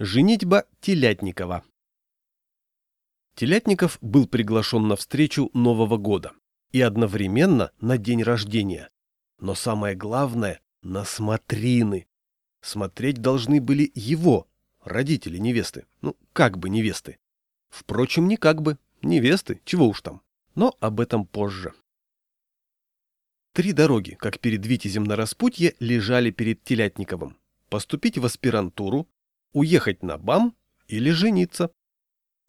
Женитьба Телятникова. Телятников был приглашен на встречу Нового года и одновременно на день рождения. Но самое главное – на смотрины. Смотреть должны были его, родители невесты. Ну, как бы невесты. Впрочем, не как бы. Невесты, чего уж там. Но об этом позже. Три дороги, как перед Витязем на распутье, лежали перед Телятниковым. Поступить в аспирантуру, уехать на БАМ или жениться.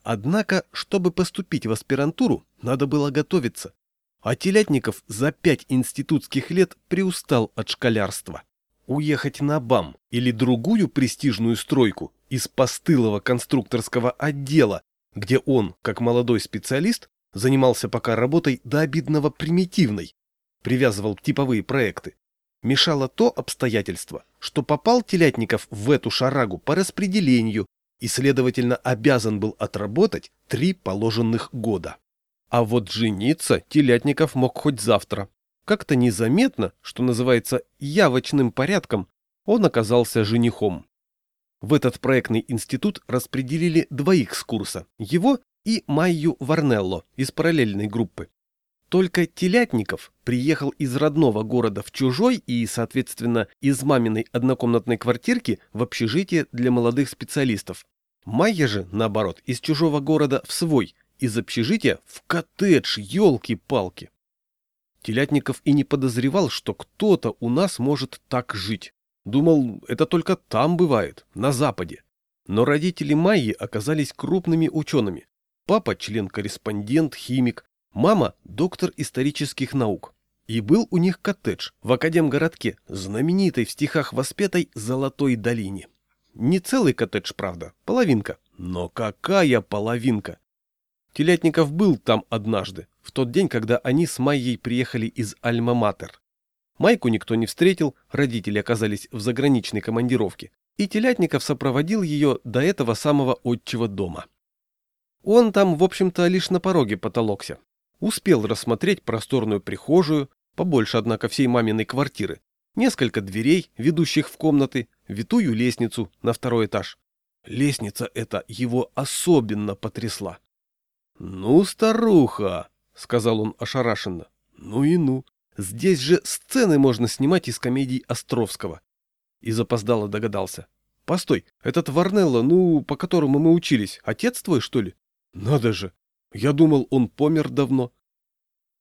Однако, чтобы поступить в аспирантуру, надо было готовиться. А Телятников за пять институтских лет приустал от школярства. Уехать на БАМ или другую престижную стройку из постылого конструкторского отдела, где он, как молодой специалист, занимался пока работой до обидного примитивной, привязывал типовые проекты, мешало то обстоятельство, что попал Телятников в эту шарагу по распределению и, следовательно, обязан был отработать три положенных года. А вот жениться Телятников мог хоть завтра. Как-то незаметно, что называется явочным порядком, он оказался женихом. В этот проектный институт распределили двоих с курса, его и Майю Варнелло из параллельной группы. Только Телятников приехал из родного города в чужой и, соответственно, из маминой однокомнатной квартирки в общежитие для молодых специалистов. Майя же, наоборот, из чужого города в свой, из общежития в коттедж, елки-палки. Телятников и не подозревал, что кто-то у нас может так жить. Думал, это только там бывает, на Западе. Но родители Майи оказались крупными учеными. Папа – член-корреспондент, химик, Мама – доктор исторических наук. И был у них коттедж в Академгородке, знаменитой в стихах воспетой Золотой долине. Не целый коттедж, правда, половинка. Но какая половинка! Телятников был там однажды, в тот день, когда они с Майей приехали из Альма-Матер. Майку никто не встретил, родители оказались в заграничной командировке, и Телятников сопроводил ее до этого самого отчего дома. Он там, в общем-то, лишь на пороге потолокся, Успел рассмотреть просторную прихожую, побольше, однако, всей маминой квартиры, несколько дверей, ведущих в комнаты, витую лестницу на второй этаж. Лестница эта его особенно потрясла. «Ну, старуха!» — сказал он ошарашенно. «Ну и ну! Здесь же сцены можно снимать из комедий Островского!» И запоздало догадался. «Постой, этот Варнелло, ну, по которому мы учились, отец твой, что ли? Надо же! Я думал, он помер давно.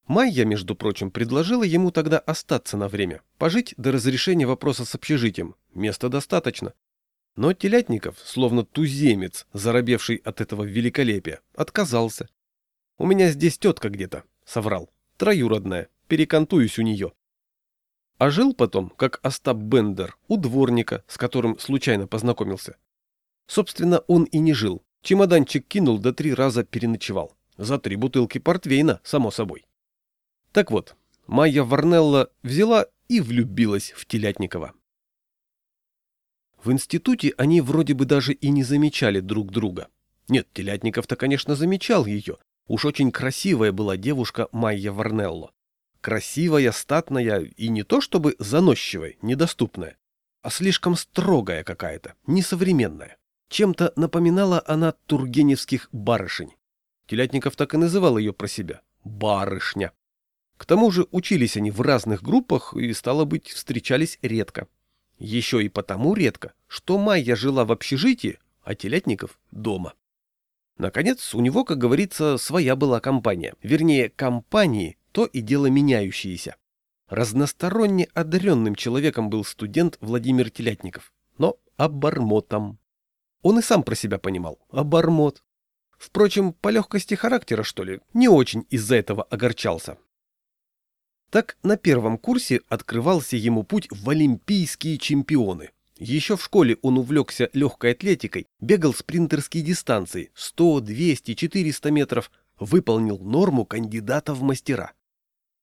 Майя, между прочим, предложила ему тогда остаться на время, пожить до разрешения вопроса с общежитием. Места достаточно. Но Телятников, словно туземец, заробевший от этого великолепия, отказался. «У меня здесь тетка где-то», — соврал. «Троюродная. Перекантуюсь у нее». А жил потом, как Остап Бендер, у дворника, с которым случайно познакомился. Собственно, он и не жил. Чемоданчик кинул, да три раза переночевал. За три бутылки портвейна, само собой. Так вот, Майя Варнелла взяла и влюбилась в Телятникова. В институте они вроде бы даже и не замечали друг друга. Нет, Телятников-то, конечно, замечал ее. Уж очень красивая была девушка Майя Варнелло. Красивая, статная и не то чтобы заносчивая, недоступная, а слишком строгая какая-то, несовременная. Чем-то напоминала она тургеневских барышень. Телятников так и называл ее про себя – барышня. К тому же учились они в разных группах и, стало быть, встречались редко. Еще и потому редко, что Майя жила в общежитии, а Телятников – дома. Наконец, у него, как говорится, своя была компания. Вернее, компании, то и дело меняющиеся. Разносторонне одаренным человеком был студент Владимир Телятников, но обормотом. Он и сам про себя понимал – обормот. Впрочем, по легкости характера, что ли, не очень из-за этого огорчался. Так на первом курсе открывался ему путь в олимпийские чемпионы. Еще в школе он увлекся легкой атлетикой, бегал спринтерские дистанции 100, 200, 400 метров, выполнил норму кандидата в мастера.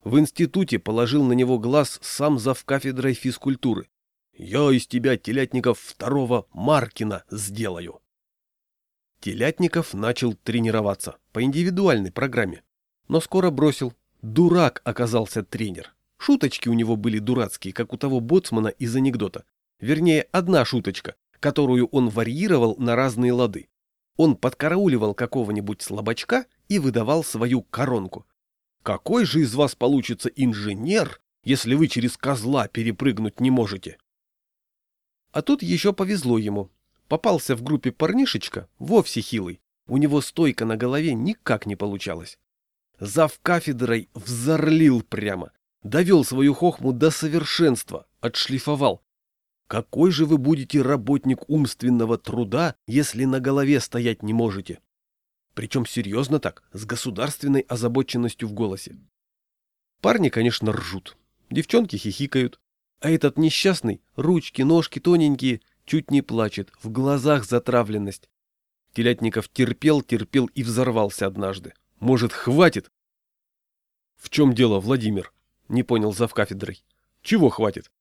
В институте положил на него глаз сам зав кафедрой физкультуры. «Я из тебя, телятников, второго Маркина сделаю». Телятников начал тренироваться по индивидуальной программе, но скоро бросил. Дурак оказался тренер. Шуточки у него были дурацкие, как у того боцмана из анекдота. Вернее, одна шуточка, которую он варьировал на разные лады. Он подкарауливал какого-нибудь слабачка и выдавал свою коронку. Какой же из вас получится инженер, если вы через козла перепрыгнуть не можете? А тут еще повезло ему. Попался в группе парнишечка, вовсе хилый. У него стойка на голове никак не получалась. Зав кафедрой взорлил прямо. Довел свою хохму до совершенства, отшлифовал. Какой же вы будете работник умственного труда, если на голове стоять не можете? Причем серьезно так, с государственной озабоченностью в голосе. Парни, конечно, ржут. Девчонки хихикают. А этот несчастный, ручки, ножки тоненькие, чуть не плачет, в глазах затравленность. Телятников терпел, терпел и взорвался однажды. Может, хватит? В чем дело, Владимир? Не понял завкафедрой. Чего хватит?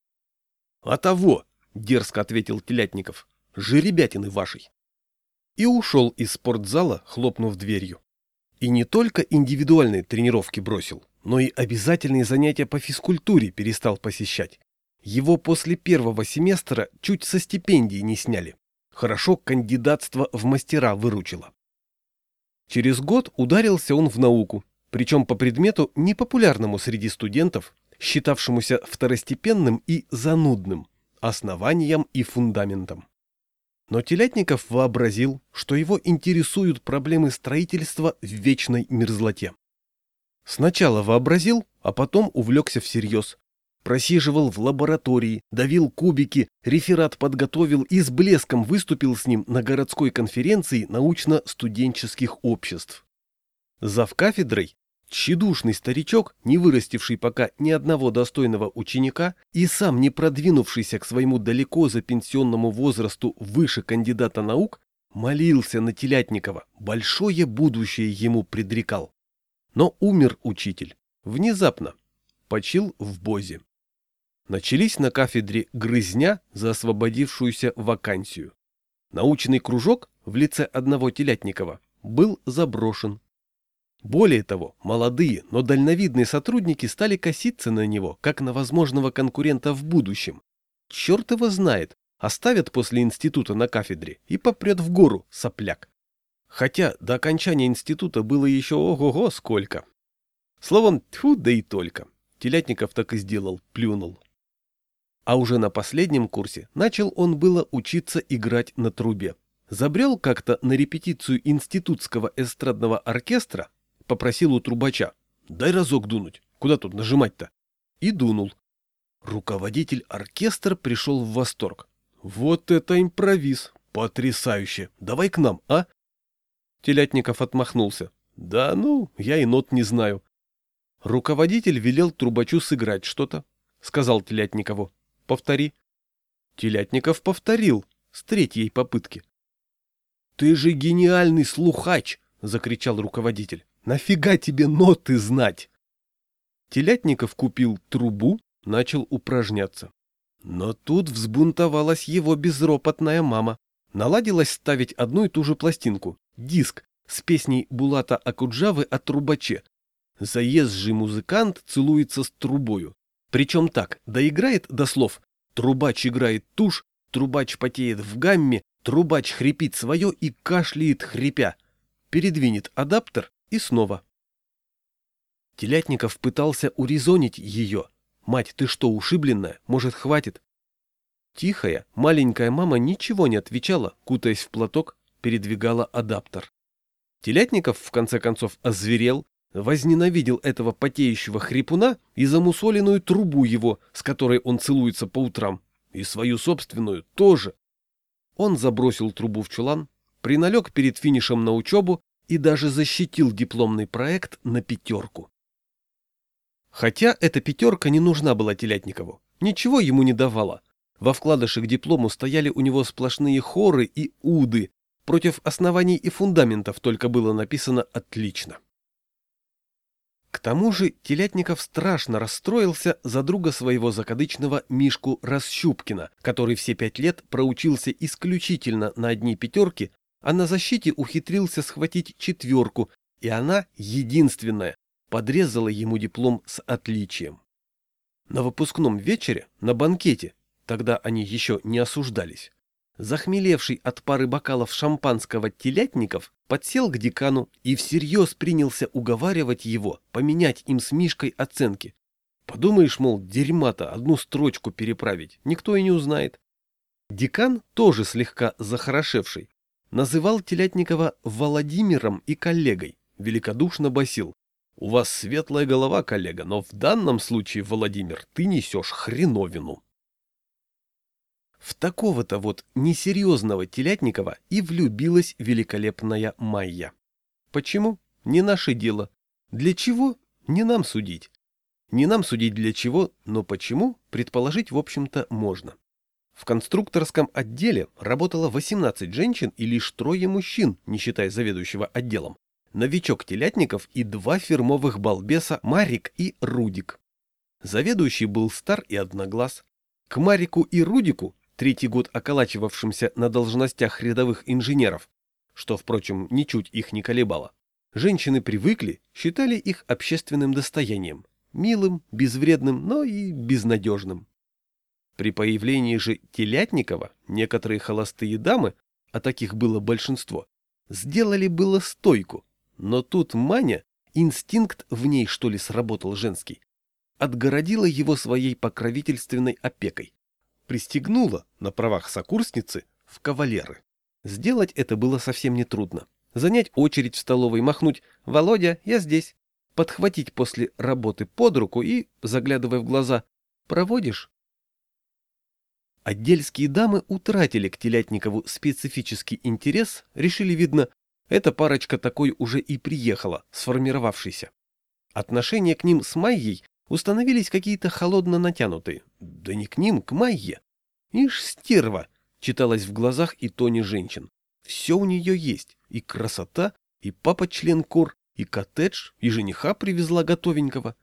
А того, дерзко ответил Телятников. Жеребятины вашей. И ушел из спортзала, хлопнув дверью. И не только индивидуальные тренировки бросил, но и обязательные занятия по физкультуре перестал посещать. Его после первого семестра чуть со стипендии не сняли. Хорошо кандидатство в мастера выручило. Через год ударился он в науку, причем по предмету непопулярному среди студентов, считавшемуся второстепенным и занудным, основанием и фундаментом. Но Телятников вообразил, что его интересуют проблемы строительства в вечной мерзлоте. Сначала вообразил, а потом увлекся всерьез, Просиживал в лаборатории, давил кубики, реферат подготовил и с блеском выступил с ним на городской конференции научно-студенческих обществ. Зав кафедрой, тщедушный старичок, не вырастивший пока ни одного достойного ученика и сам не продвинувшийся к своему далеко за пенсионному возрасту выше кандидата наук, молился на Телятникова, большое будущее ему предрекал. Но умер учитель. Внезапно. Почил в Бозе. Начались на кафедре грызня за освободившуюся вакансию. Научный кружок в лице одного Телятникова был заброшен. Более того, молодые, но дальновидные сотрудники стали коситься на него, как на возможного конкурента в будущем. Черт его знает, оставят после института на кафедре и попрет в гору сопляк. Хотя до окончания института было еще ого-го сколько. Словом, тьфу, да и только. Телятников так и сделал, плюнул. А уже на последнем курсе начал он было учиться играть на трубе. Забрел как-то на репетицию институтского эстрадного оркестра, попросил у трубача «Дай разок дунуть, куда тут нажимать-то?» И дунул. Руководитель оркестра пришел в восторг. «Вот это импровиз! Потрясающе! Давай к нам, а?» Телятников отмахнулся. «Да ну, я и нот не знаю». Руководитель велел трубачу сыграть что-то, сказал Телятникову. Повтори. Телятников повторил с третьей попытки. Ты же гениальный слухач, закричал руководитель. Нафига тебе ноты знать? Телятников купил трубу, начал упражняться. Но тут взбунтовалась его безропотная мама. Наладилась ставить одну и ту же пластинку, диск, с песней Булата Акуджавы о трубаче. Заезжий музыкант целуется с трубою. Причем так, доиграет до слов «трубач играет тушь», «трубач потеет в гамме», «трубач хрипит свое и кашляет хрипя». Передвинет адаптер и снова. Телятников пытался урезонить ее. «Мать, ты что, ушибленная? Может, хватит?» Тихая, маленькая мама ничего не отвечала, кутаясь в платок, передвигала адаптер. Телятников, в конце концов, озверел, Возненавидел этого потеющего хрипуна и замусоленную трубу его, с которой он целуется по утрам, и свою собственную тоже. Он забросил трубу в чулан, приналег перед финишем на учебу и даже защитил дипломный проект на пятерку. Хотя эта пятерка не нужна была Телятникову, ничего ему не давала. Во вкладыше к диплому стояли у него сплошные хоры и уды, против оснований и фундаментов только было написано «отлично». К тому же Телятников страшно расстроился за друга своего закадычного Мишку Расщупкина, который все пять лет проучился исключительно на одни пятерки, а на защите ухитрился схватить четверку, и она, единственная, подрезала ему диплом с отличием. На выпускном вечере, на банкете, тогда они еще не осуждались, захмелевший от пары бокалов шампанского телятников, подсел к декану и всерьез принялся уговаривать его поменять им с Мишкой оценки. Подумаешь, мол, дерьма-то одну строчку переправить, никто и не узнает. Декан, тоже слегка захорошевший, называл Телятникова Владимиром и коллегой, великодушно басил. У вас светлая голова, коллега, но в данном случае, Владимир, ты несешь хреновину. В такого-то вот несерьезного Телятникова и влюбилась великолепная Майя. Почему? Не наше дело. Для чего? Не нам судить. Не нам судить для чего, но почему, предположить, в общем-то, можно. В конструкторском отделе работало 18 женщин и лишь трое мужчин, не считая заведующего отделом. Новичок Телятников и два фирмовых балбеса Марик и Рудик. Заведующий был стар и одноглаз. К Марику и Рудику третий год околачивавшимся на должностях рядовых инженеров, что, впрочем, ничуть их не колебало. Женщины привыкли, считали их общественным достоянием, милым, безвредным, но и безнадежным. При появлении же Телятникова некоторые холостые дамы, а таких было большинство, сделали было стойку, но тут Маня, инстинкт в ней что ли сработал женский, отгородила его своей покровительственной опекой пристегнула на правах сокурсницы в кавалеры. Сделать это было совсем нетрудно. Занять очередь в столовой, махнуть «Володя, я здесь», подхватить после работы под руку и, заглядывая в глаза, «Проводишь?» Отдельские дамы утратили к Телятникову специфический интерес, решили, видно, эта парочка такой уже и приехала, сформировавшейся. Отношения к ним с Майей установились какие-то холодно натянутые. Да не к ним, к Майе. Ишь, стерва, читалось в глазах и тоне женщин. Все у нее есть. И красота, и папа-член кор, и коттедж, и жениха привезла готовенького.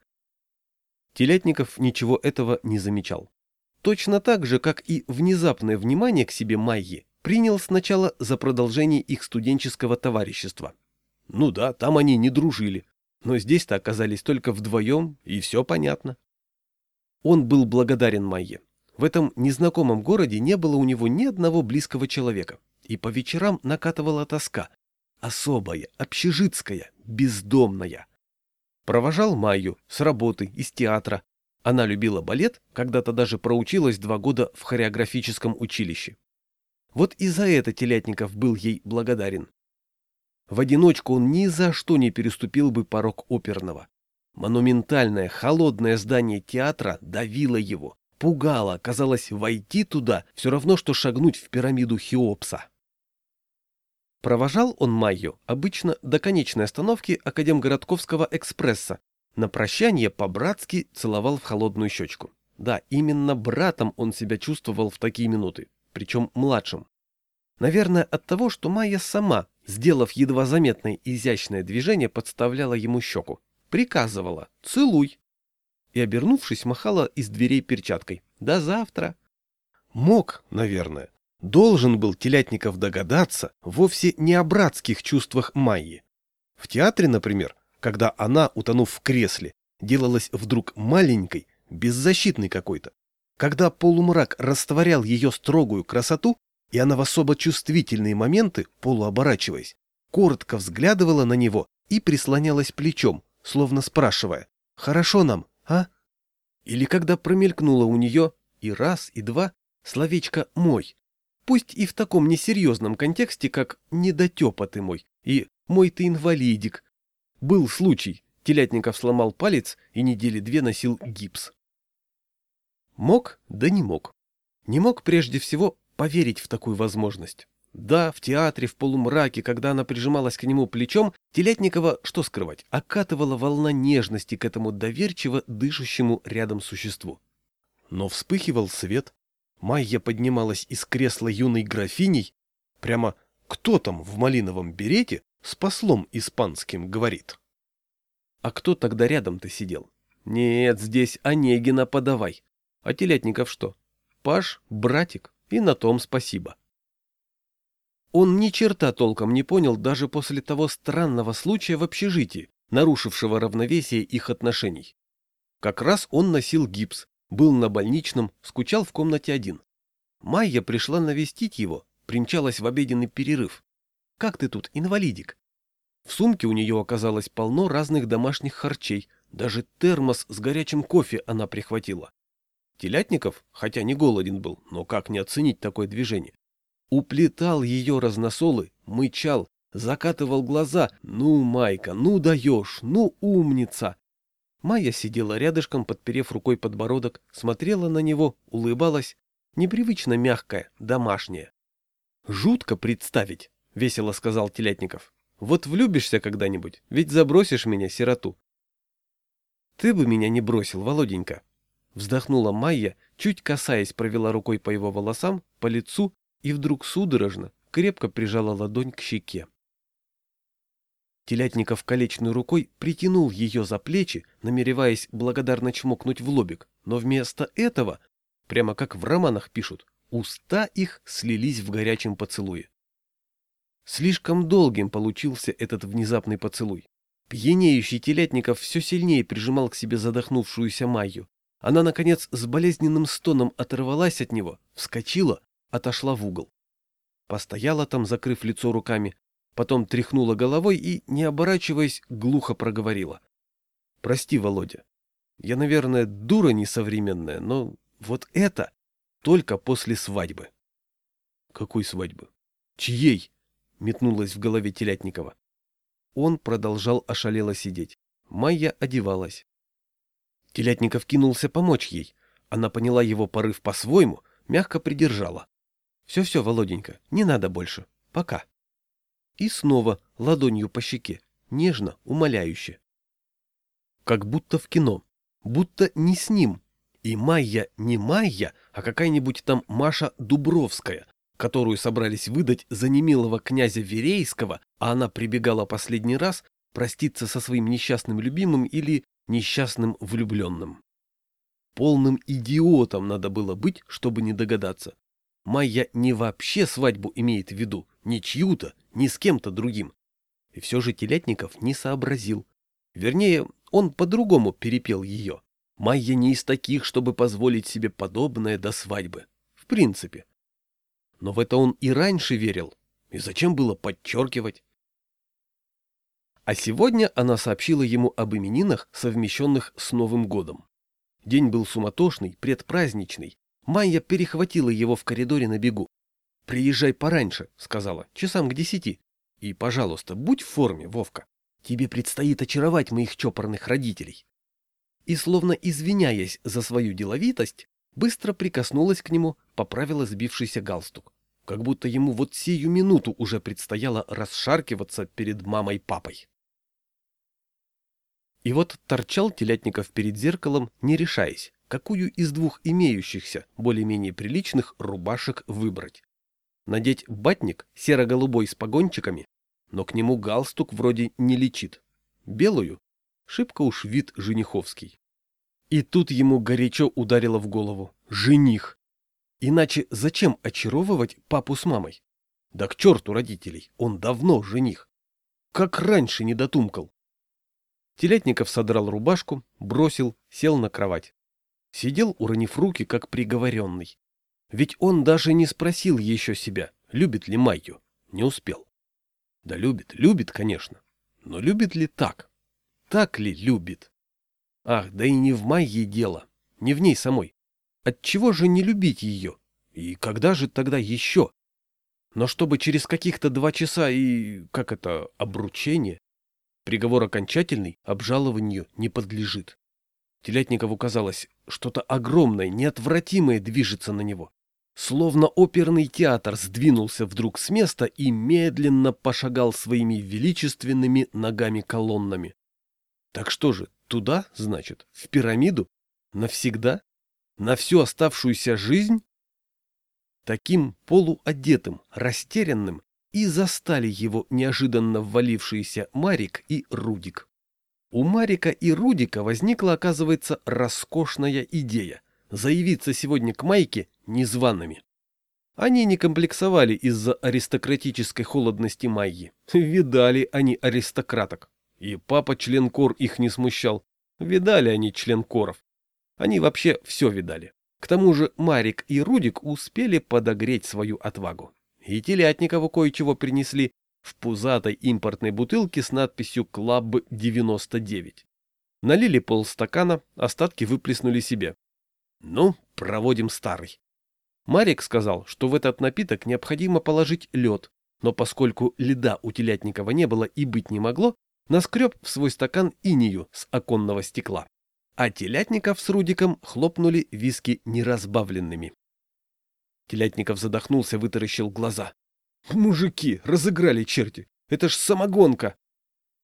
Телятников ничего этого не замечал. Точно так же, как и внезапное внимание к себе Майи, принял сначала за продолжение их студенческого товарищества. Ну да, там они не дружили, но здесь-то оказались только вдвоем, и все понятно. Он был благодарен Майе. В этом незнакомом городе не было у него ни одного близкого человека, и по вечерам накатывала тоска. Особая, общежитская, бездомная. Провожал Майю с работы, из театра. Она любила балет, когда-то даже проучилась два года в хореографическом училище. Вот и за это Телятников был ей благодарен. В одиночку он ни за что не переступил бы порог оперного. Монументальное, холодное здание театра давило его, пугало, казалось, войти туда все равно, что шагнуть в пирамиду Хеопса. Провожал он Майю обычно до конечной остановки Академгородковского экспресса. На прощание по-братски целовал в холодную щечку. Да, именно братом он себя чувствовал в такие минуты, причем младшим. Наверное, от того, что Майя сама сделав едва заметное изящное движение, подставляла ему щеку. Приказывала «Целуй!» и, обернувшись, махала из дверей перчаткой. «До завтра!» Мог, наверное, должен был Телятников догадаться вовсе не о братских чувствах Майи. В театре, например, когда она, утонув в кресле, делалась вдруг маленькой, беззащитной какой-то, когда полумрак растворял ее строгую красоту, и она в особо чувствительные моменты, полуоборачиваясь, коротко взглядывала на него и прислонялась плечом, словно спрашивая «Хорошо нам, а?» Или когда промелькнула у нее и раз, и два словечко «мой», пусть и в таком несерьезном контексте, как «недотепа ты мой» и «мой ты инвалидик». Был случай, Телятников сломал палец и недели две носил гипс. Мог, да не мог. Не мог прежде всего поверить в такую возможность. Да, в театре, в полумраке, когда она прижималась к нему плечом, Телятникова, что скрывать, окатывала волна нежности к этому доверчиво дышащему рядом существу. Но вспыхивал свет. Майя поднималась из кресла юной графиней. Прямо кто там в малиновом берете с послом испанским говорит? А кто тогда рядом-то сидел? Нет, здесь Онегина подавай. А Телятников что? Паш, братик, и на том спасибо. Он ни черта толком не понял даже после того странного случая в общежитии, нарушившего равновесие их отношений. Как раз он носил гипс, был на больничном, скучал в комнате один. Майя пришла навестить его, примчалась в обеденный перерыв. «Как ты тут, инвалидик?» В сумке у нее оказалось полно разных домашних харчей, даже термос с горячим кофе она прихватила. Телятников, хотя не голоден был, но как не оценить такое движение, уплетал ее разносолы, мычал, закатывал глаза. «Ну, Майка, ну даешь, ну умница!» Майя сидела рядышком, подперев рукой подбородок, смотрела на него, улыбалась, непривычно мягкая, домашняя. «Жутко представить», — весело сказал Телятников. «Вот влюбишься когда-нибудь, ведь забросишь меня, сироту». «Ты бы меня не бросил, Володенька», — вздохнула Майя, чуть касаясь провела рукой по его волосам, по лицу и вдруг судорожно, крепко прижала ладонь к щеке. Телятников колечной рукой притянул ее за плечи, намереваясь благодарно чмокнуть в лобик, но вместо этого, прямо как в романах пишут, уста их слились в горячем поцелуе. Слишком долгим получился этот внезапный поцелуй. Пьянеющий Телятников все сильнее прижимал к себе задохнувшуюся Майю. Она, наконец, с болезненным стоном оторвалась от него, вскочила, отошла в угол. Постояла там, закрыв лицо руками, потом тряхнула головой и, не оборачиваясь, глухо проговорила. «Прости, Володя. Я, наверное, дура несовременная, но вот это только после свадьбы». «Какой свадьбы? Чьей?» — метнулась в голове Телятникова. Он продолжал ошалело сидеть. Майя одевалась. Телятников кинулся помочь ей. Она поняла его порыв по-своему, мягко придержала. Все-все, Володенька, не надо больше. Пока. И снова ладонью по щеке, нежно, умоляюще. Как будто в кино, будто не с ним. И Майя не Майя, а какая-нибудь там Маша Дубровская, которую собрались выдать за немилого князя Верейского, а она прибегала последний раз проститься со своим несчастным любимым или несчастным влюбленным. Полным идиотом надо было быть, чтобы не догадаться. Майя не вообще свадьбу имеет в виду, не чью-то, не с кем-то другим. И все же Телятников не сообразил. Вернее, он по-другому перепел ее. Майя не из таких, чтобы позволить себе подобное до свадьбы. В принципе. Но в это он и раньше верил. И зачем было подчеркивать? А сегодня она сообщила ему об именинах, совмещенных с Новым годом. День был суматошный, предпраздничный, Майя перехватила его в коридоре на бегу. «Приезжай пораньше», — сказала, — «часам к десяти. И, пожалуйста, будь в форме, Вовка. Тебе предстоит очаровать моих чопорных родителей». И, словно извиняясь за свою деловитость, быстро прикоснулась к нему, поправила сбившийся галстук. Как будто ему вот сию минуту уже предстояло расшаркиваться перед мамой-папой. И вот торчал Телятников перед зеркалом, не решаясь какую из двух имеющихся, более-менее приличных, рубашек выбрать. Надеть батник серо-голубой с погончиками, но к нему галстук вроде не лечит. Белую — шибко уж вид жениховский. И тут ему горячо ударило в голову. Жених! Иначе зачем очаровывать папу с мамой? Да к черту родителей, он давно жених. Как раньше не дотумкал. Телятников содрал рубашку, бросил, сел на кровать. Сидел, уронив руки, как приговоренный. Ведь он даже не спросил еще себя, любит ли Майю. Не успел. Да любит, любит, конечно. Но любит ли так? Так ли любит? Ах, да и не в Майе дело, не в ней самой. Отчего же не любить ее? И когда же тогда еще? Но чтобы через каких-то два часа и, как это, обручение, приговор окончательный, обжалованию не подлежит. Телятникову казалось, что-то огромное, неотвратимое движется на него. Словно оперный театр сдвинулся вдруг с места и медленно пошагал своими величественными ногами-колоннами. Так что же, туда, значит, в пирамиду? Навсегда? На всю оставшуюся жизнь? Таким полуодетым, растерянным и застали его неожиданно ввалившиеся Марик и Рудик. У Марика и Рудика возникла, оказывается, роскошная идея – заявиться сегодня к Майке незваными. Они не комплексовали из-за аристократической холодности Майи. Видали они аристократок. И папа-член кор их не смущал. Видали они членкоров. Они вообще все видали. К тому же Марик и Рудик успели подогреть свою отвагу. И Телятникову кое-чего принесли в пузатой импортной бутылке с надписью «Club 99». Налили полстакана, остатки выплеснули себе. Ну, проводим старый. Марик сказал, что в этот напиток необходимо положить лед, но поскольку льда у Телятникова не было и быть не могло, наскреб в свой стакан инию с оконного стекла. А Телятников с Рудиком хлопнули виски неразбавленными. Телятников задохнулся, вытаращил глаза. «Мужики, разыграли черти! Это ж самогонка!»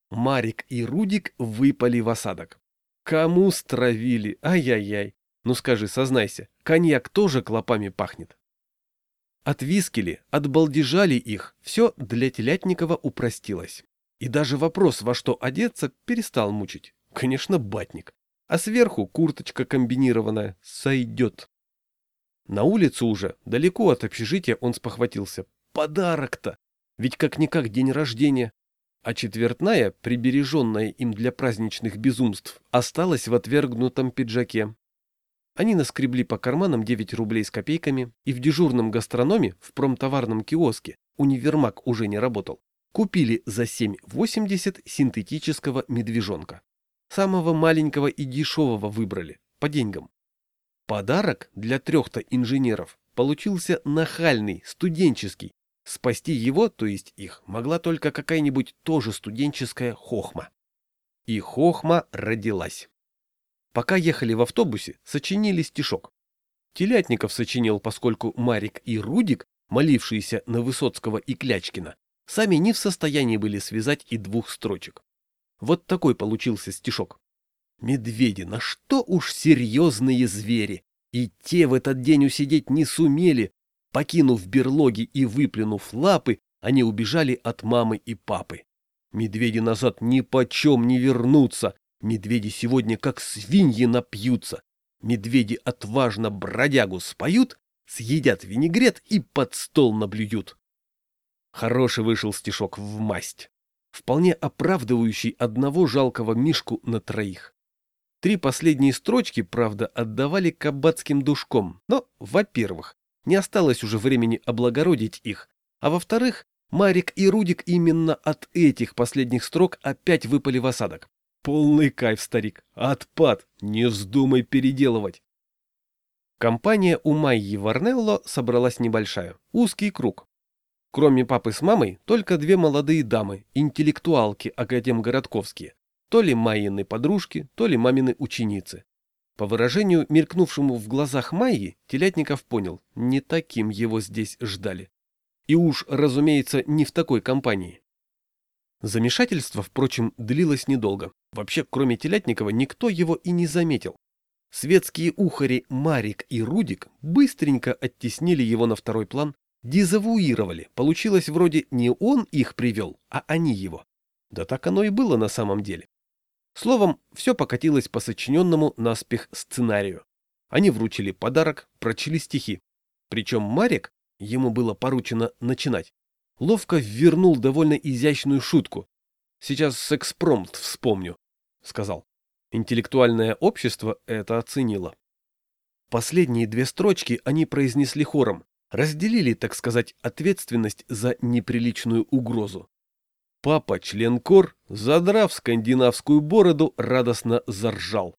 Марик и Рудик выпали в осадок. Кому стравили? Ай-яй-яй. Ну скажи, сознайся, коньяк тоже клопами пахнет. От вискели, от балдежали их, все для Телятникова упростилось. И даже вопрос, во что одеться, перестал мучить. Конечно, батник. А сверху курточка комбинированная сойдет. На улицу уже, далеко от общежития, он спохватился. Подарок-то! Ведь как-никак день рождения. А четвертная, прибереженная им для праздничных безумств, осталась в отвергнутом пиджаке. Они наскребли по карманам 9 рублей с копейками, и в дежурном гастрономе, в промтоварном киоске, универмаг уже не работал, купили за 7,80 синтетического медвежонка. Самого маленького и дешевого выбрали, по деньгам. Подарок для трех-то инженеров получился нахальный, студенческий. Спасти его, то есть их, могла только какая-нибудь тоже студенческая хохма. И хохма родилась. Пока ехали в автобусе, сочинили стишок. Телятников сочинил, поскольку Марик и Рудик, молившиеся на Высоцкого и Клячкина, сами не в состоянии были связать и двух строчек. Вот такой получился стишок. Медведи, на что уж серьезные звери! И те в этот день усидеть не сумели. Покинув берлоги и выплюнув лапы, они убежали от мамы и папы. Медведи назад ни почем не вернутся, Медведи сегодня как свиньи напьются. Медведи отважно бродягу споют, съедят винегрет и под стол наблюют. Хороший вышел стишок в масть, вполне оправдывающий одного жалкого мишку на троих. Три последние строчки, правда, отдавали кабацким душком, но, во-первых, не осталось уже времени облагородить их, а во-вторых, Марик и Рудик именно от этих последних строк опять выпали в осадок. Полный кайф, старик. Отпад. Не вздумай переделывать. Компания у Майи Варнелло собралась небольшая. Узкий круг. Кроме папы с мамой, только две молодые дамы, интеллектуалки академгородковские. То ли Майины подружки, то ли мамины ученицы. По выражению, мелькнувшему в глазах Майи, Телятников понял, не таким его здесь ждали. И уж, разумеется, не в такой компании. Замешательство, впрочем, длилось недолго. Вообще, кроме Телятникова, никто его и не заметил. Светские ухари Марик и Рудик быстренько оттеснили его на второй план, дезавуировали. Получилось вроде не он их привел, а они его. Да так оно и было на самом деле. Словом, все покатилось по сочиненному наспех сценарию. Они вручили подарок, прочли стихи. Причем Марик, ему было поручено начинать, ловко ввернул довольно изящную шутку. Сейчас секспромт вспомню. — сказал. Интеллектуальное общество это оценило. Последние две строчки они произнесли хором, разделили, так сказать, ответственность за неприличную угрозу. Папа, член кор, задрав скандинавскую бороду, радостно заржал.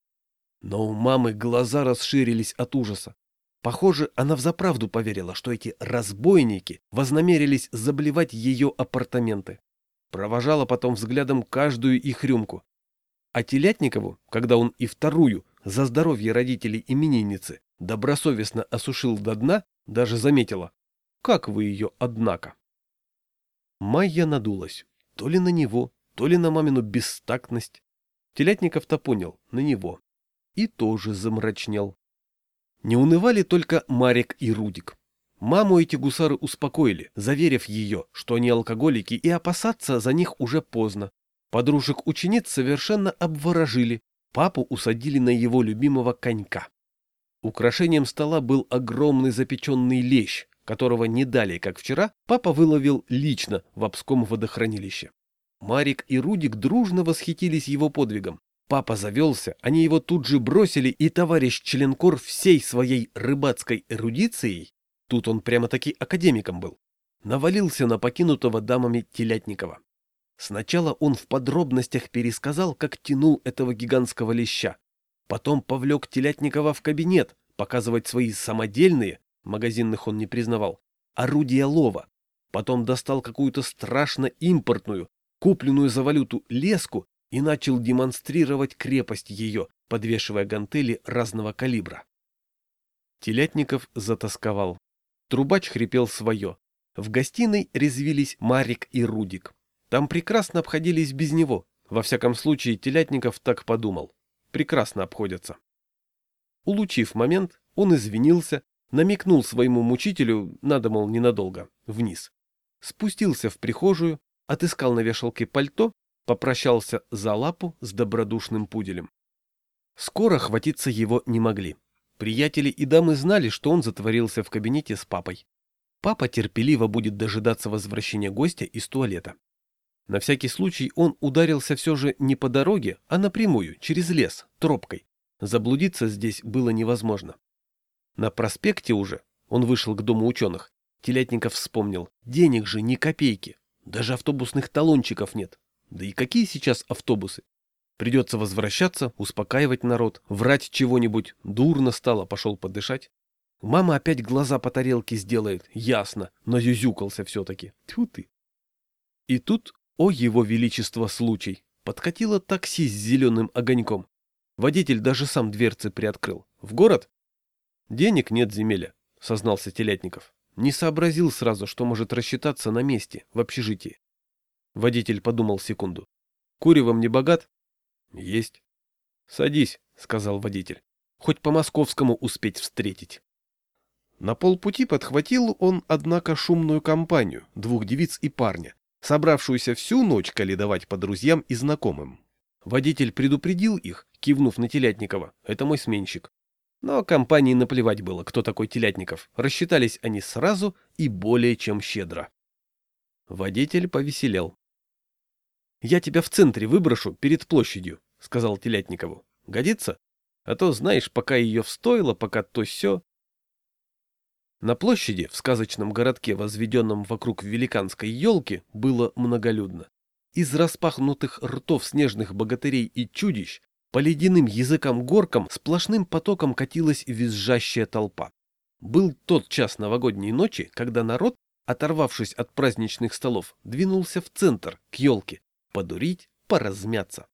Но у мамы глаза расширились от ужаса. Похоже, она взаправду поверила, что эти разбойники вознамерились заблевать ее апартаменты. Провожала потом взглядом каждую их рюмку. А Телятникову, когда он и вторую, за здоровье родителей именинницы, добросовестно осушил до дна, даже заметила. Как вы ее, однако? Майя надулась. То ли на него, то ли на мамину бестактность. Телятников-то понял, на него. И тоже замрачнел. Не унывали только Марик и Рудик. Маму эти гусары успокоили, заверив ее, что они алкоголики и опасаться за них уже поздно, Подружек-учениц совершенно обворожили, папу усадили на его любимого конька. Украшением стола был огромный запеченный лещ, которого не далее, как вчера, папа выловил лично в Обском водохранилище. Марик и Рудик дружно восхитились его подвигом. Папа завелся, они его тут же бросили, и товарищ Членкор всей своей рыбацкой эрудицией, тут он прямо-таки академиком был, навалился на покинутого дамами Телятникова. Сначала он в подробностях пересказал, как тянул этого гигантского леща. Потом повлек Телятникова в кабинет, показывать свои самодельные, магазинных он не признавал, орудия лова. Потом достал какую-то страшно импортную, купленную за валюту леску и начал демонстрировать крепость ее, подвешивая гантели разного калибра. Телятников затасковал. Трубач хрипел свое. В гостиной резвились Марик и Рудик. Там прекрасно обходились без него. Во всяком случае, Телятников так подумал. Прекрасно обходятся. Улучив момент, он извинился, намекнул своему мучителю, надо, мол, ненадолго, вниз. Спустился в прихожую, отыскал на вешалке пальто попрощался за лапу с добродушным пуделем. Скоро хватиться его не могли. Приятели и дамы знали, что он затворился в кабинете с папой. Папа терпеливо будет дожидаться возвращения гостя из туалета. На всякий случай он ударился все же не по дороге, а напрямую, через лес, тропкой. Заблудиться здесь было невозможно. На проспекте уже, он вышел к дому ученых, Телятников вспомнил, денег же ни копейки, даже автобусных талончиков нет. Да и какие сейчас автобусы? Придется возвращаться, успокаивать народ, врать чего-нибудь. Дурно стало, пошел подышать. Мама опять глаза по тарелке сделает, ясно, но зюзюкался все-таки. Тьфу ты. И тут, о его величество случай, подкатило такси с зеленым огоньком. Водитель даже сам дверцы приоткрыл. В город? Денег нет земеля, сознался Телятников. Не сообразил сразу, что может рассчитаться на месте, в общежитии. Водитель подумал секунду. Куревом не богат? Есть. Садись, сказал водитель. Хоть по московскому успеть встретить. На полпути подхватил он, однако, шумную компанию, двух девиц и парня, собравшуюся всю ночь каледовать по друзьям и знакомым. Водитель предупредил их, кивнув на Телятникова. Это мой сменщик. Но компании наплевать было, кто такой Телятников. Рассчитались они сразу и более чем щедро. Водитель повеселел. Я тебя в центре выброшу перед площадью, — сказал Телятникову. — Годится? А то, знаешь, пока ее встоило, пока то все. На площади, в сказочном городке, возведенном вокруг великанской елки, было многолюдно. Из распахнутых ртов снежных богатырей и чудищ по ледяным языкам-горкам сплошным потоком катилась визжащая толпа. Был тот час новогодней ночи, когда народ, оторвавшись от праздничных столов, двинулся в центр, к елке, подурить, поразмяться.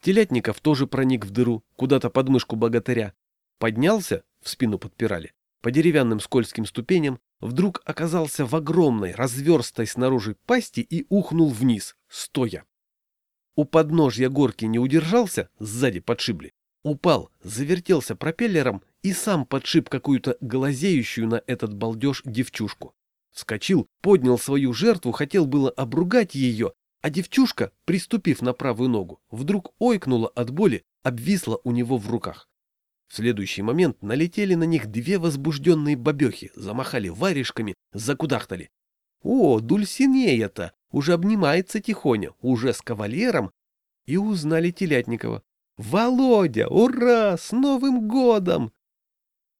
Телятников тоже проник в дыру, куда-то под мышку богатыря. Поднялся, в спину подпирали, по деревянным скользким ступеням, вдруг оказался в огромной, разверстой снаружи пасти и ухнул вниз, стоя. У подножья горки не удержался, сзади подшибли. Упал, завертелся пропеллером и сам подшиб какую-то глазеющую на этот балдеж девчушку. Вскочил, поднял свою жертву, хотел было обругать ее, а девчушка, приступив на правую ногу, вдруг ойкнула от боли, обвисла у него в руках. В следующий момент налетели на них две возбужденные бабехи, замахали варежками, закудахтали. О, Дульсинея-то уже обнимается тихоня, уже с кавалером. И узнали Телятникова. «Володя, ура! С Новым годом!»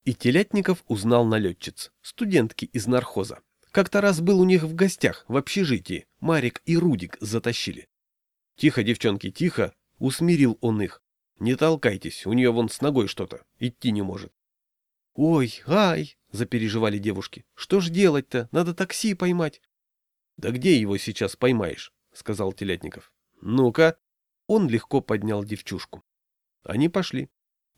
И Телятников узнал налетчиц, студентки из нархоза. Как-то раз был у них в гостях, в общежитии. Марик и Рудик затащили. Тихо, девчонки, тихо, усмирил он их. Не толкайтесь, у нее вон с ногой что-то, идти не может. Ой, ай, запереживали девушки. Что ж делать-то? Надо такси поймать. Да где его сейчас поймаешь? сказал Телятников. Ну-ка. Он легко поднял девчушку. Они пошли.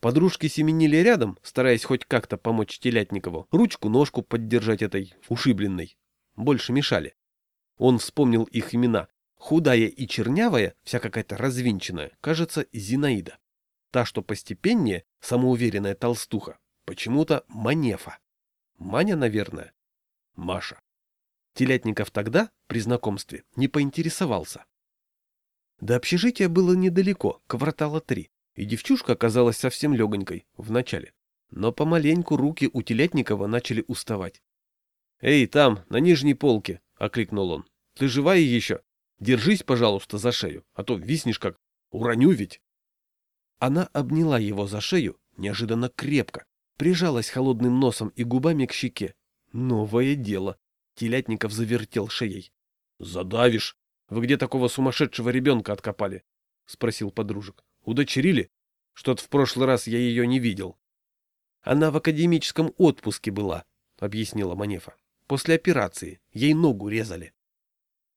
Подружки семенили рядом, стараясь хоть как-то помочь Телятникову, ручку-ножку поддержать этой ушибленной. Больше мешали. Он вспомнил их имена. Худая и чернявая, вся какая-то развинченная, кажется, Зинаида. Та, что постепеннее, самоуверенная толстуха, почему-то Манефа. Маня, наверное. Маша. Телятников тогда, при знакомстве, не поинтересовался. До общежития было недалеко, квартала три, и девчушка оказалась совсем легонькой, вначале. Но помаленьку руки у Телятникова начали уставать. «Эй, там, на нижней полке!» — окликнул он. Ты живая еще? Держись, пожалуйста, за шею, а то виснешь как... Уроню ведь. Она обняла его за шею, неожиданно крепко, прижалась холодным носом и губами к щеке. Новое дело. Телятников завертел шеей. «Задавишь! Вы где такого сумасшедшего ребенка откопали?» — спросил подружек. «Удочерили? Что-то в прошлый раз я ее не видел». «Она в академическом отпуске была», — объяснила Манефа. «После операции. Ей ногу резали».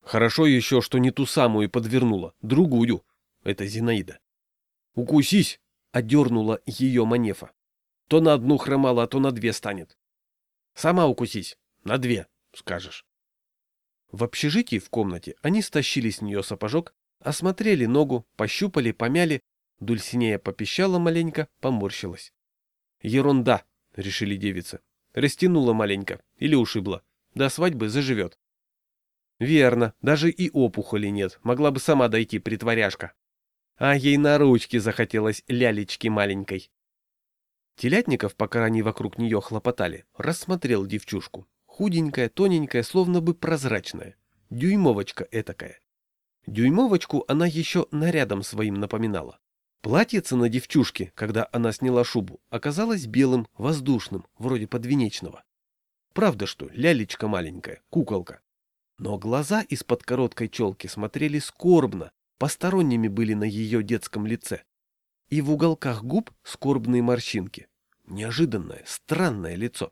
«Хорошо еще, что не ту самую подвернула, другую. Это Зинаида». «Укусись!» — одернула ее Манефа. «То на одну хромала, а то на две станет». «Сама укусись, на две», — скажешь. В общежитии в комнате они стащили с нее сапожок, осмотрели ногу, пощупали, помяли. Дульсинея попищала маленько, поморщилась. «Ерунда», — решили девицы. «Растянула маленько или ушибла. До свадьбы заживет». «Верно, даже и опухоли нет. Могла бы сама дойти, притворяшка». А ей на ручке захотелось лялечки маленькой. Телятников, пока они вокруг нее хлопотали, рассмотрел девчушку. Худенькая, тоненькая, словно бы прозрачная. Дюймовочка этакая. Дюймовочку она еще нарядом своим напоминала. Платьице на девчушке, когда она сняла шубу, оказалось белым, воздушным, вроде подвенечного. Правда что, лялечка маленькая, куколка. Но глаза из-под короткой челки смотрели скорбно, посторонними были на ее детском лице. И в уголках губ скорбные морщинки. Неожиданное, странное лицо.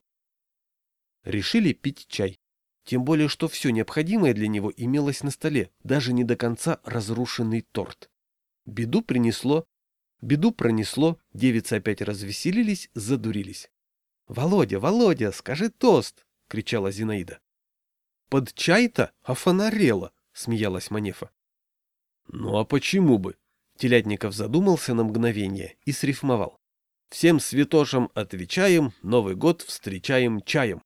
Решили пить чай. Тем более, что все необходимое для него имелось на столе, даже не до конца разрушенный торт. Беду принесло, беду пронесло, девицы опять развеселились, задурились. — Володя, Володя, скажи тост! — кричала Зинаида. — Под чай-то офонарело! — смеялась Манефа. — Ну а почему бы? Телятников задумался на мгновение и срифмовал. Всем святошам отвечаем, Новый год встречаем чаем.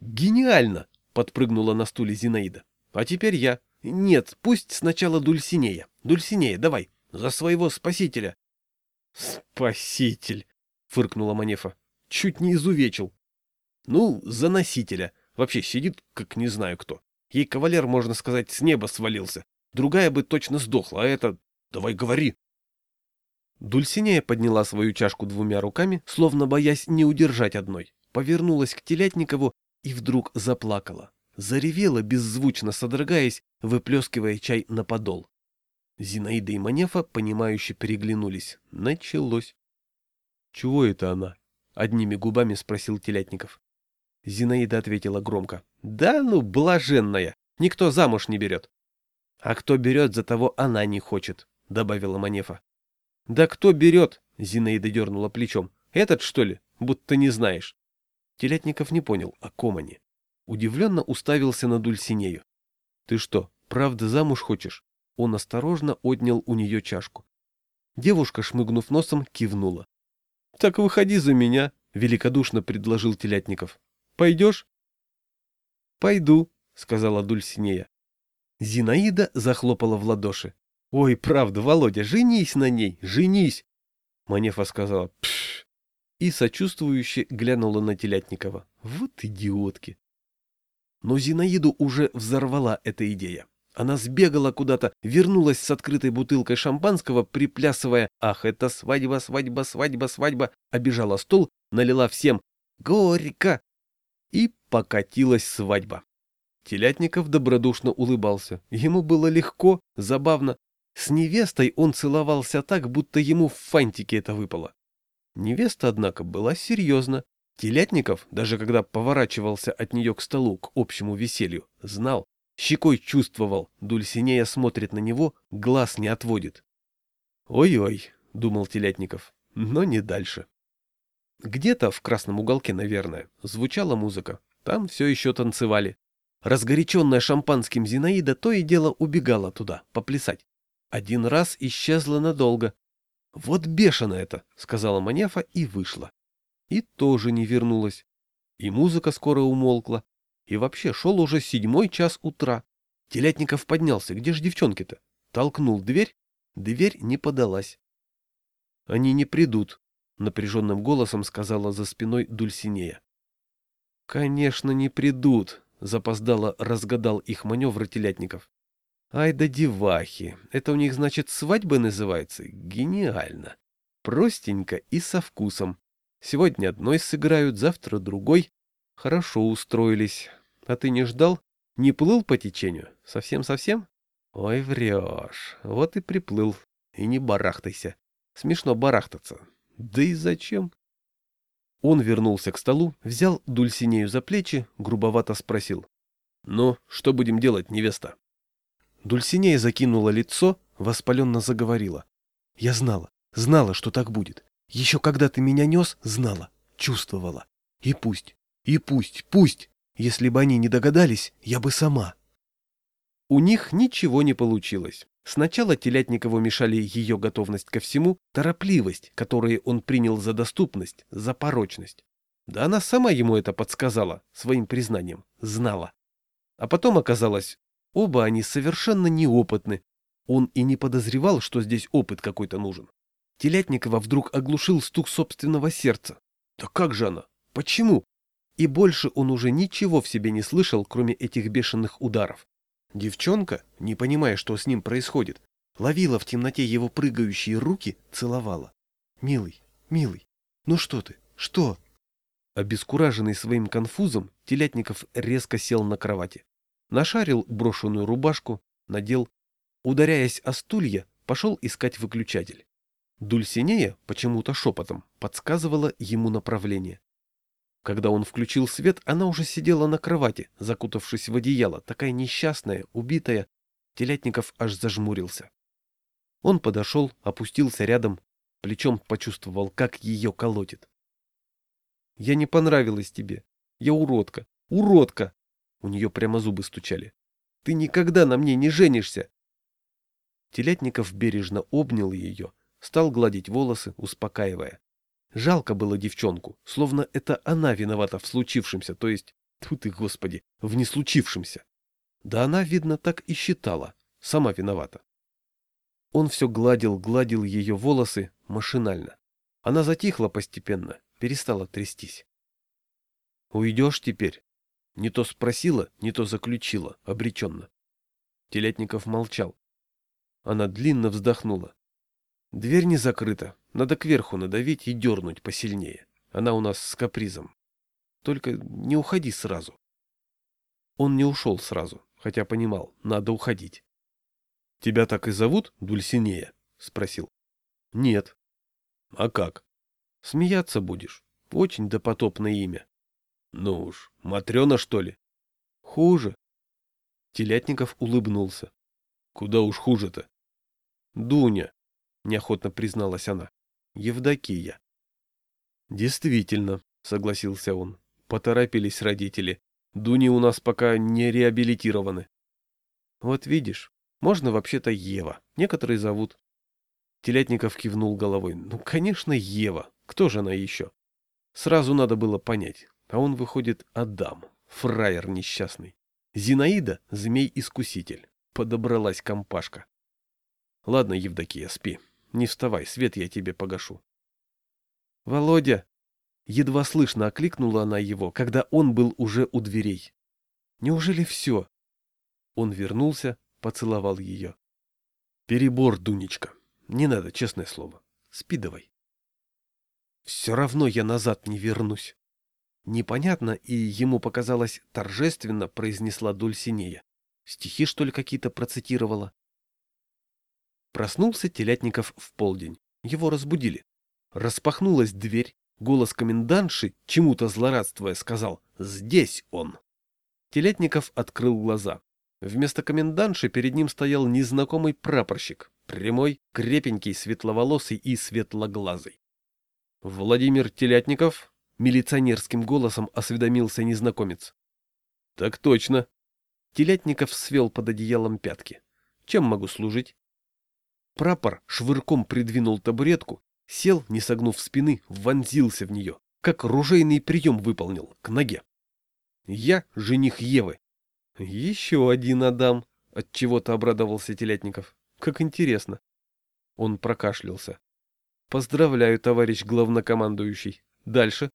«Гениально!» — подпрыгнула на стуле Зинаида. «А теперь я. Нет, пусть сначала Дульсинея. Дульсинея, давай, за своего спасителя». «Спаситель!» — фыркнула Манефа. «Чуть не изувечил». «Ну, за носителя. Вообще сидит, как не знаю кто. Ей кавалер, можно сказать, с неба свалился. Другая бы точно сдохла, а это... Давай говори!» Дульсинея подняла свою чашку двумя руками, словно боясь не удержать одной, повернулась к Телятникову и вдруг заплакала. Заревела, беззвучно содрогаясь, выплескивая чай на подол. Зинаида и Манефа, понимающе переглянулись. Началось. — Чего это она? — одними губами спросил Телятников. Зинаида ответила громко. — Да ну, блаженная! Никто замуж не берет. — А кто берет, за того она не хочет, — добавила Манефа. — Да кто берет? — Зинаида дернула плечом. — Этот, что ли? Будто не знаешь. Телятников не понял, о ком они. Удивленно уставился на Дульсинею. — Ты что, правда замуж хочешь? Он осторожно отнял у нее чашку. Девушка, шмыгнув носом, кивнула. — Так выходи за меня, — великодушно предложил Телятников. — Пойдешь? — Пойду, — сказала Дульсинея. Зинаида захлопала в ладоши. — Ой, правда, Володя, женись на ней, женись! Манефа сказала, пш, и сочувствующе глянула на Телятникова. Вот идиотки! Но Зинаиду уже взорвала эта идея. Она сбегала куда-то, вернулась с открытой бутылкой шампанского, приплясывая «Ах, это свадьба, свадьба, свадьба, свадьба!» обижала стол, налила всем «Горько!» и покатилась свадьба. Телятников добродушно улыбался. Ему было легко, забавно. С невестой он целовался так, будто ему в фантике это выпало. Невеста, однако, была серьезна. Телятников, даже когда поворачивался от нее к столу, к общему веселью, знал, щекой чувствовал, Дульсинея смотрит на него, глаз не отводит. «Ой-ой», — думал Телятников, — но не дальше. Где-то в красном уголке, наверное, звучала музыка. Там все еще танцевали. Разгоряченная шампанским Зинаида то и дело убегала туда, поплясать. Один раз исчезла надолго, «Вот бешено это!» — сказала Манефа и вышла. И тоже не вернулась. И музыка скоро умолкла. И вообще шел уже седьмой час утра. Телятников поднялся. Где ж девчонки-то? Толкнул дверь. Дверь не подалась. «Они не придут», — напряженным голосом сказала за спиной Дульсинея. «Конечно, не придут», — запоздало разгадал их маневр Телятников. Ай да девахи. Это у них, значит, свадьба называется? Гениально. Простенько и со вкусом. Сегодня одной сыграют, завтра другой. Хорошо устроились. А ты не ждал? Не плыл по течению? Совсем-совсем? Ой, врешь. Вот и приплыл. И не барахтайся. Смешно барахтаться. Да и зачем? Он вернулся к столу, взял Дульсинею за плечи, грубовато спросил. «Ну, что будем делать, невеста?» Дульсинея закинула лицо, воспаленно заговорила. «Я знала, знала, что так будет. Еще когда ты меня нес, знала, чувствовала. И пусть, и пусть, пусть. Если бы они не догадались, я бы сама». У них ничего не получилось. Сначала Телятникову мешали ее готовность ко всему, торопливость, которую он принял за доступность, за порочность. Да она сама ему это подсказала, своим признанием, знала. А потом оказалось, оба они совершенно неопытны. Он и не подозревал, что здесь опыт какой-то нужен. Телятникова вдруг оглушил стук собственного сердца. Да как же она? Почему? И больше он уже ничего в себе не слышал, кроме этих бешеных ударов. Девчонка, не понимая, что с ним происходит, ловила в темноте его прыгающие руки, целовала. «Милый, милый, ну что ты, что?» Обескураженный своим конфузом, Телятников резко сел на кровати. Нашарил брошенную рубашку, надел. Ударяясь о стулья, пошел искать выключатель. Дульсинея, почему-то шепотом, подсказывала ему направление. Когда он включил свет, она уже сидела на кровати, закутавшись в одеяло, такая несчастная, убитая. Телятников аж зажмурился. Он подошел, опустился рядом, плечом почувствовал, как ее колотит. «Я не понравилась тебе. Я уродка. Уродка!» У нее прямо зубы стучали. «Ты никогда на мне не женишься!» Телятников бережно обнял ее, стал гладить волосы, успокаивая. Жалко было девчонку, словно это она виновата в случившемся, то есть, тут и господи, в неслучившемся. Да она, видно, так и считала, сама виновата. Он все гладил, гладил ее волосы машинально. Она затихла постепенно, перестала трястись. «Уйдешь теперь?» Не то спросила, не то заключила, обреченно. Телятников молчал. Она длинно вздохнула. Дверь не закрыта, надо кверху надавить и дернуть посильнее. Она у нас с капризом. Только не уходи сразу. Он не ушел сразу, хотя понимал, надо уходить. — Тебя так и зовут, Дульсинея? — спросил. — Нет. — А как? — Смеяться будешь. Очень допотопное имя. — Ну уж, Матрена, что ли? — Хуже. Телятников улыбнулся. — Куда уж хуже-то? — Дуня, — неохотно призналась она. Евдокия. Действительно, согласился он. Поторопились родители. Дуни у нас пока не реабилитированы. Вот видишь, можно вообще-то Ева. Некоторые зовут. Телятников кивнул головой. Ну, конечно, Ева. Кто же она еще? Сразу надо было понять. А он выходит Адам, фраер несчастный. Зинаида — змей-искуситель. Подобралась компашка. Ладно, Евдокия, спи. Не вставай, свет я тебе погашу. Володя! Едва слышно окликнула она его, когда он был уже у дверей. Неужели все? Он вернулся, поцеловал ее. Перебор, Дунечка. Не надо, честное слово. Спи давай. Все равно я назад не вернусь. Непонятно, и ему показалось торжественно, произнесла Дульсинея. Стихи, что ли, какие-то процитировала? Проснулся Телятников в полдень. Его разбудили. Распахнулась дверь. Голос комендантши, чему-то злорадствуя, сказал «Здесь он». Телятников открыл глаза. Вместо комендантши перед ним стоял незнакомый прапорщик, прямой, крепенький, светловолосый и светлоглазый. «Владимир Телятников?» — милиционерским голосом осведомился незнакомец. «Так точно». Телятников свел под одеялом пятки. «Чем могу служить?» Прапор швырком придвинул табуретку, сел, не согнув спины, вонзился в нее, как ружейный прием выполнил, к ноге. Я жених Евы. Еще один Адам, от чего то обрадовался Телятников. Как интересно. Он прокашлялся. Поздравляю, товарищ главнокомандующий. Дальше.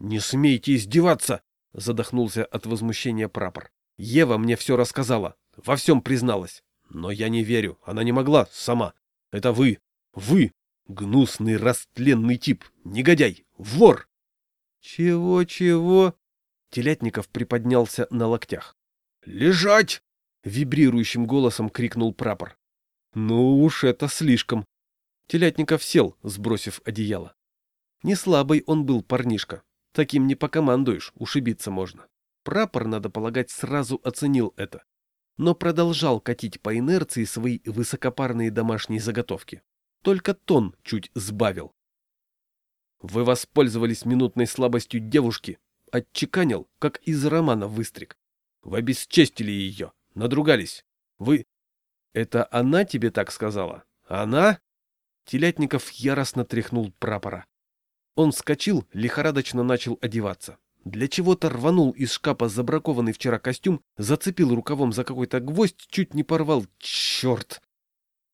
Не смейте издеваться! Задохнулся от возмущения прапор. Ева мне все рассказала, во всем призналась. Но я не верю, она не могла, сама. Это вы, вы, Гнусный растленный тип, негодяй, вор! Чего-чего? Телятников приподнялся на локтях. «Лежать!» — вибрирующим голосом крикнул прапор. «Ну уж это слишком!» Телятников сел, сбросив одеяло. Не слабый он был парнишка. Таким не покомандуешь, ушибиться можно. Прапор, надо полагать, сразу оценил это. Но продолжал катить по инерции свои высокопарные домашние заготовки. Только тон чуть сбавил. Вы воспользовались минутной слабостью девушки, отчеканил, как из романа выстриг. Вы обесчестили ее, надругались. Вы... Это она тебе так сказала? Она? Телятников яростно тряхнул прапора. Он вскочил, лихорадочно начал одеваться. Для чего-то рванул из шкафа забракованный вчера костюм, зацепил рукавом за какой-то гвоздь, чуть не порвал. Черт!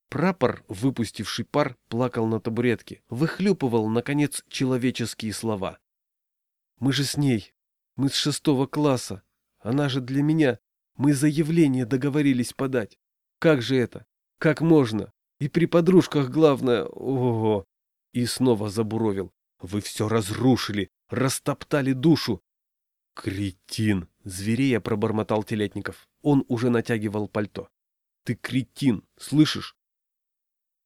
Прапор, выпустивший пар, плакал на табуретке, выхлюпывал, наконец, человеческие слова. «Мы же с ней. Мы с шестого класса. Она же для меня. Мы заявление договорились подать. Как же это? Как можно? И при подружках главное... Ого!» И снова забуровил. «Вы все разрушили, растоптали душу!» «Кретин!» — зверея пробормотал Телетников. Он уже натягивал пальто. «Ты кретин, слышишь?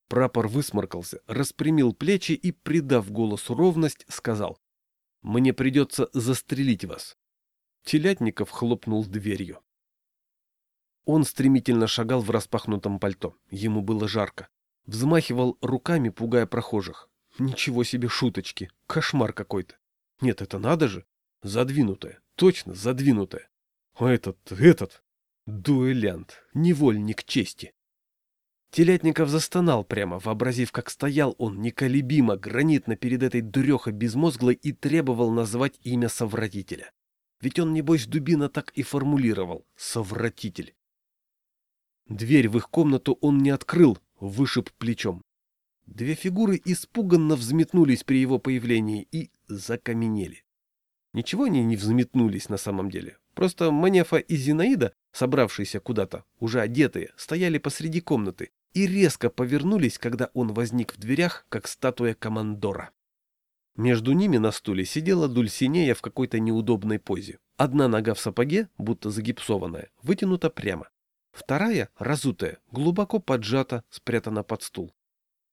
Прапор высморкался, распрямил плечи и, придав голосу ровность, сказал. «Мне придется застрелить вас». Телятников хлопнул дверью. Он стремительно шагал в распахнутом пальто. Ему было жарко. Взмахивал руками, пугая прохожих. Ничего себе шуточки. Кошмар какой-то. Нет, это надо же. Задвинутая. Точно, задвинутая. А этот, этот... Дуэлянт. Невольник чести. Телятников застонал прямо, вообразив, как стоял он неколебимо, гранитно перед этой дурехой безмозглой и требовал назвать имя совратителя. Ведь он, небось, дубина так и формулировал — совратитель. Дверь в их комнату он не открыл, вышиб плечом. Две фигуры испуганно взметнулись при его появлении и закаменели. Ничего они не взметнулись на самом деле. Просто Манефа и Зинаида, собравшиеся куда-то, уже одетые, стояли посреди комнаты, и резко повернулись, когда он возник в дверях, как статуя командора. Между ними на стуле сидела Дульсинея в какой-то неудобной позе. Одна нога в сапоге, будто загипсованная, вытянута прямо. Вторая, разутая, глубоко поджата, спрятана под стул.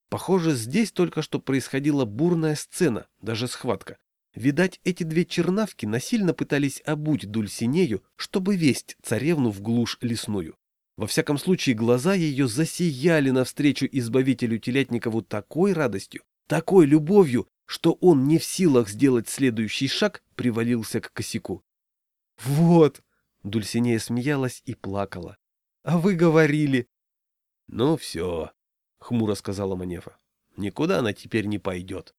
Похоже, здесь только что происходила бурная сцена, даже схватка. Видать, эти две чернавки насильно пытались обуть Дульсинею, чтобы весть царевну в глушь лесную. Во всяком случае, глаза ее засияли навстречу избавителю Телятникову такой радостью, такой любовью, что он не в силах сделать следующий шаг, привалился к косяку. «Вот!» — Дульсинея смеялась и плакала. «А вы говорили!» «Ну все!» — хмуро сказала Манефа. «Никуда она теперь не пойдет!»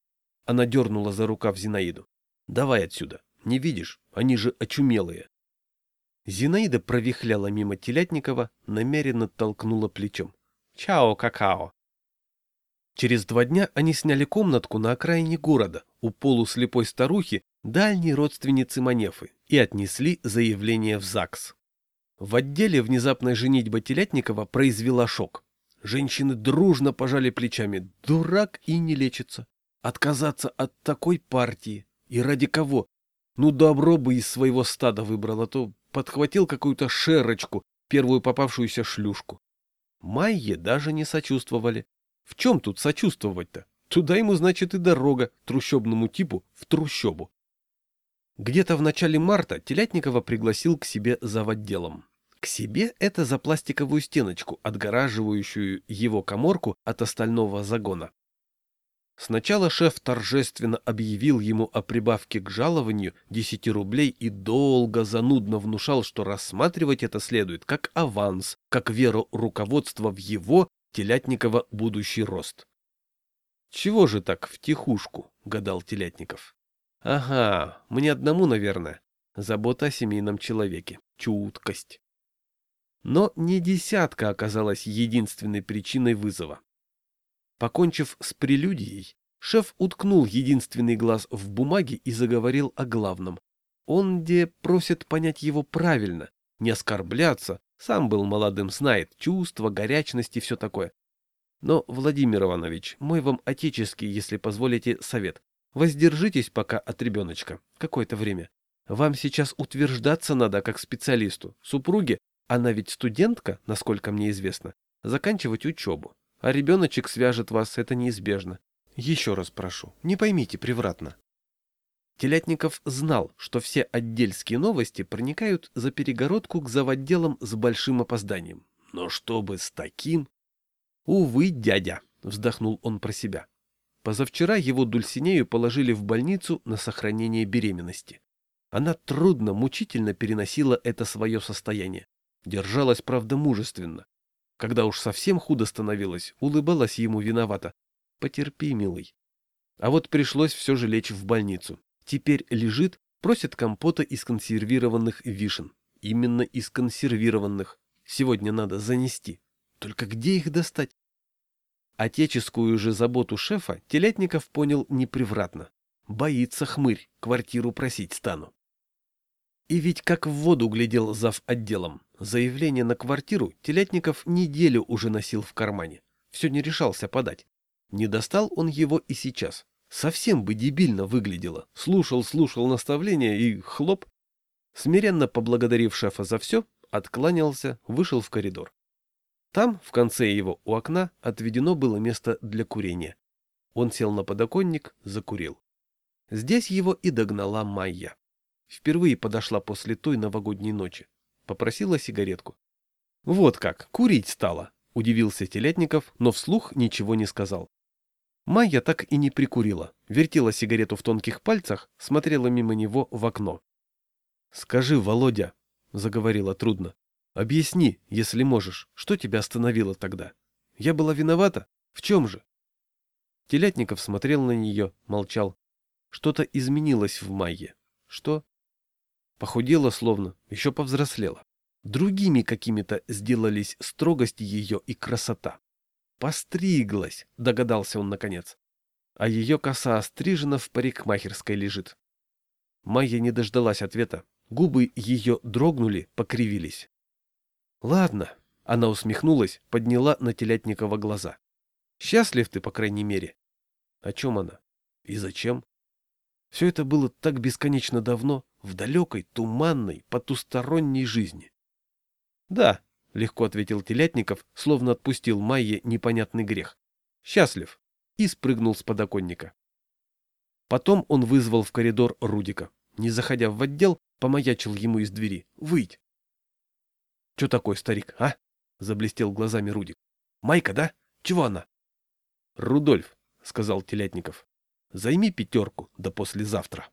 Она дернула за рукав Зинаиду. «Давай отсюда! Не видишь? Они же очумелые!» Зинаида провихляла мимо Телятникова, намеренно толкнула плечом. «Чао, какао!» Через два дня они сняли комнатку на окраине города, у полуслепой старухи, дальней родственницы Манефы, и отнесли заявление в ЗАГС. В отделе внезапная женитьба Телятникова произвела шок. Женщины дружно пожали плечами. Дурак и не лечится. Отказаться от такой партии. И ради кого? Ну, добро бы из своего стада выбрала, то подхватил какую-то шерочку, первую попавшуюся шлюшку. Майе даже не сочувствовали. В чем тут сочувствовать-то? Туда ему, значит, и дорога, трущобному типу, в трущобу. Где-то в начале марта Телятникова пригласил к себе за отделом. К себе это за пластиковую стеночку, отгораживающую его коморку от остального загона. Сначала шеф торжественно объявил ему о прибавке к жалованию 10 рублей и долго занудно внушал, что рассматривать это следует как аванс, как веру руководства в его, Телятникова, будущий рост. «Чего же так втихушку?» — гадал Телятников. «Ага, мне одному, наверное. Забота о семейном человеке, чуткость». Но не десятка оказалась единственной причиной вызова. Покончив с прелюдией, шеф уткнул единственный глаз в бумаге и заговорил о главном. Он где просит понять его правильно, не оскорбляться, сам был молодым, знает чувства, горячности, все такое. Но, Владимир Иванович, мой вам отеческий, если позволите, совет. Воздержитесь пока от ребеночка. Какое-то время. Вам сейчас утверждаться надо как специалисту. Супруге, она ведь студентка, насколько мне известно, заканчивать учебу. А ребеночек свяжет вас, это неизбежно. Еще раз прошу, не поймите превратно. Телятников знал, что все отдельские новости проникают за перегородку к заводделам с большим опозданием. Но чтобы с таким... Увы, дядя, вздохнул он про себя. Позавчера его Дульсинею положили в больницу на сохранение беременности. Она трудно, мучительно переносила это свое состояние. Держалась, правда, мужественно. Когда уж совсем худо становилось, улыбалась ему виновата. Потерпи, милый. А вот пришлось все же лечь в больницу. Теперь лежит, просит компота из консервированных вишен. Именно из консервированных. Сегодня надо занести. Только где их достать? Отеческую же заботу шефа Телятников понял непревратно. Боится хмырь, квартиру просить стану. И ведь как в воду глядел зав. отделом. Заявление на квартиру Телятников неделю уже носил в кармане. Все не решался подать. Не достал он его и сейчас. Совсем бы дебильно выглядело. Слушал, слушал наставления и хлоп. Смиренно поблагодарив шефа за все, откланялся, вышел в коридор. Там, в конце его у окна, отведено было место для курения. Он сел на подоконник, закурил. Здесь его и догнала Майя. Впервые подошла после той новогодней ночи. Попросила сигаретку. «Вот как, курить стала!» – удивился Телятников, но вслух ничего не сказал. Майя так и не прикурила, вертела сигарету в тонких пальцах, смотрела мимо него в окно. «Скажи, Володя», — заговорила трудно, Объясни, если можешь, что тебя остановило тогда? Я была виновата? В чем же? Телятников смотрел на нее, молчал. Что-то изменилось в Майе. Что? Похудела словно, еще повзрослела. Другими какими-то сделались строгость ее и красота. Постриглась, догадался он наконец. А ее коса острижена в парикмахерской лежит. Майя не дождалась ответа. Губы ее дрогнули, покривились. Ладно, она усмехнулась, подняла на Телятникова глаза. Счастлив ты, по крайней мере. О чем она? И зачем? Все это было так бесконечно давно, в далекой, туманной, потусторонней жизни. Да, легко ответил Телятников, словно отпустил Майе непонятный грех. Счастлив. И спрыгнул с подоконника. Потом он вызвал в коридор Рудика. Не заходя в отдел, помаячил ему из двери. «Выйдь!» Че такой, старик, а? Заблестел глазами Рудик. Майка, да? Чего она? Рудольф, сказал Телятников. Займи пятерку до послезавтра.